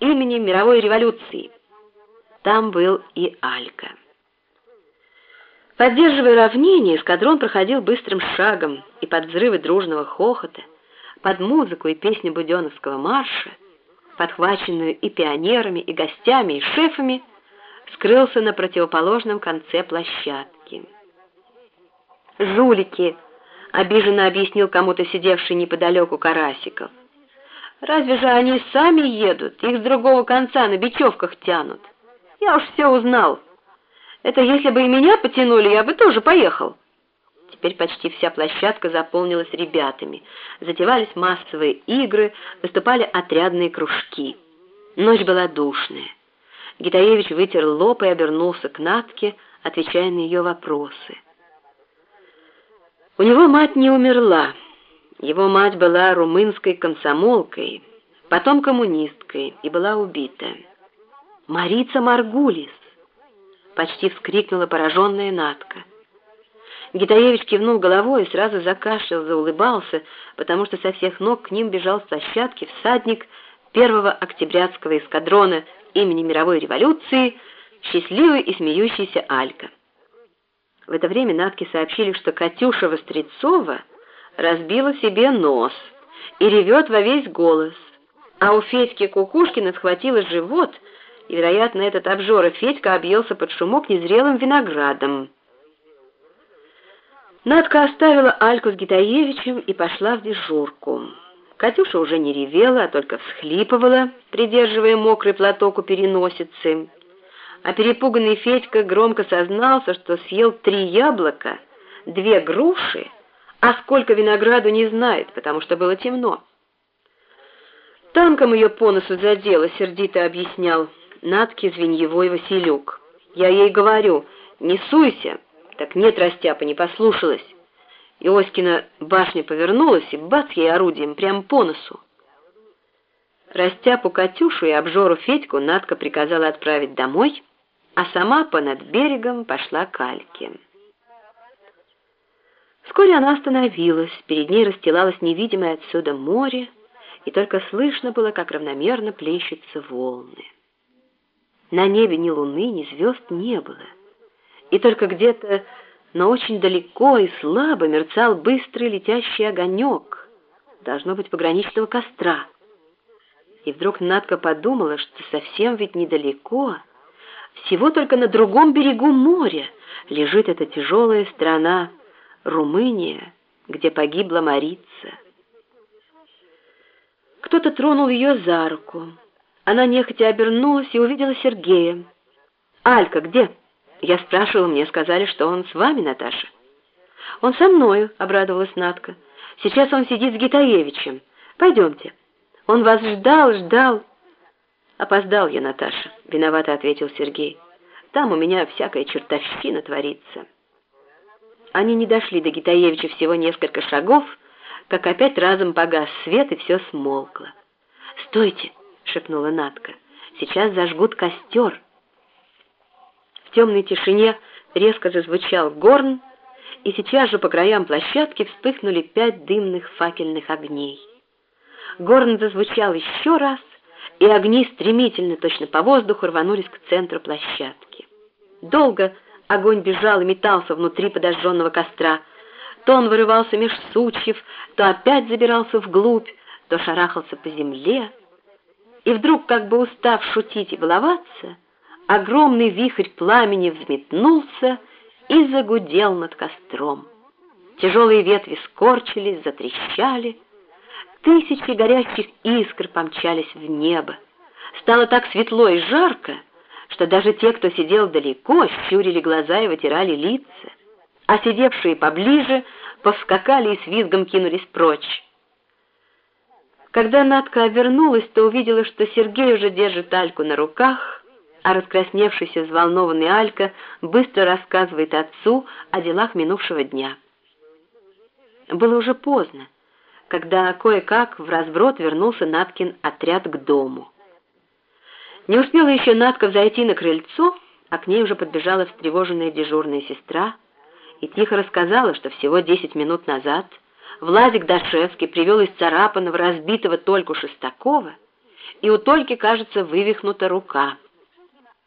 имени мировой революции. Там был и Алька. Поддерживая равнение, эскадрон проходил быстрым шагом, и под взрывы дружного хохота, под музыку и песни буденовского марша, подхваченную и пионерами, и гостями, и шефами, скрылся на противоположном конце площадки. «Жулики!» — обиженно объяснил кому-то сидевший неподалеку Карасиков. «Разве же они сами едут, их с другого конца на бечевках тянут? Я уж все узнал. Это если бы и меня потянули, я бы тоже поехал». Теперь почти вся площадка заполнилась ребятами. Затевались массовые игры, выступали отрядные кружки. Ночь была душная. Гитаевич вытер лоб и обернулся к Натке, отвечая на ее вопросы. У него мать не умерла. Его мать была румынской комсомолкой, потом коммунисткой и была убита. «Марица Маргулис!» — почти вскрикнула пораженная Натка. Гитаевич кивнул головой и сразу закашлял, заулыбался, потому что со всех ног к ним бежал с площадки всадник первого октябрятского эскадрона имени мировой революции, счастливый и смеющийся Алька. В это время Натке сообщили, что Катюша Вострецова разбила себе нос и ревет во весь голос, а у Федьки Кукушкина схватила живот, и, вероятно, этот обжора Федька объелся под шумок незрелым виноградом. Надка оставила Альку с Гитаевичем и пошла в дежурку. Катюша уже не ревела, а только всхлипывала, придерживая мокрый платок у переносицы. А перепуганный Федька громко сознался, что съел три яблока, две груши, а сколько винограду не знает, потому что было темно. Танком ее по носу задело, сердито объяснял Натке Звеньевой Василюк. Я ей говорю, не суйся, так нет, Растяпа, не послушалась. И Оськина башня повернулась, и бац ей орудием прямо по носу. Растяпу Катюшу и обжору Федьку Надка приказала отправить домой, а сама понад берегом пошла к Альке. Вскоре она остановилась, перед ней расстилалось невидимое отсюда море, и только слышно было, как равномерно плещутся волны. На небе ни луны, ни звезд не было и только где-то, но очень далеко и слабо мерцал быстрый летящий огонек, должно быть пограничного костра. И вдруг Надка подумала, что совсем ведь недалеко, всего только на другом берегу моря лежит эта тяжелая страна, Румыния, где погибла Марица. Кто-то тронул ее за руку. Она нехотя обернулась и увидела Сергея. «Алька, где?» Я спрашивала, мне сказали, что он с вами, Наташа. Он со мною, обрадовалась Натка. Сейчас он сидит с Гитаевичем. Пойдемте. Он вас ждал, ждал. Опоздал я, Наташа, виновато ответил Сергей. Там у меня всякая чертовщина творится. Они не дошли до Гитаевича всего несколько шагов, как опять разом погас свет и все смолкло. «Стойте!» — шепнула Натка. «Сейчас зажгут костер». В темной тишине резко зазвучал горн, и сейчас же по краям площадки вспыхнули пять дымных факельных огней. Горн зазвучал еще раз, и огни стремительно, точно по воздуху, рванулись к центру площадки. Долго огонь бежал и метался внутри подожженного костра. То он вырывался меж сучьев, то опять забирался вглубь, то шарахался по земле. И вдруг, как бы устав шутить и баловаться, огромный вихрь пламени взметнулся и загудел над костром. Тяжелые ветви скорчились, затрещали. Тысячи горящих искр помчались в небо. Стало так светло и жарко, что даже те, кто сидел далеко, щурили глаза и вытирали лица, а сидевшие поближе повскакали и с визгом кинулись прочь. Когда Надка обернулась, то увидела, что Сергей уже держит Альку на руках, а раскрасневшийся взволнованный Алька быстро рассказывает отцу о делах минувшего дня. Было уже поздно, когда кое-как в разброд вернулся Наткин отряд к дому. Не успела еще Натка взойти на крыльцо, а к ней уже подбежала встревоженная дежурная сестра и тихо рассказала, что всего десять минут назад Владик Дашевский привел из царапанного, разбитого только Шестакова и у Тольки, кажется, вывихнута рука.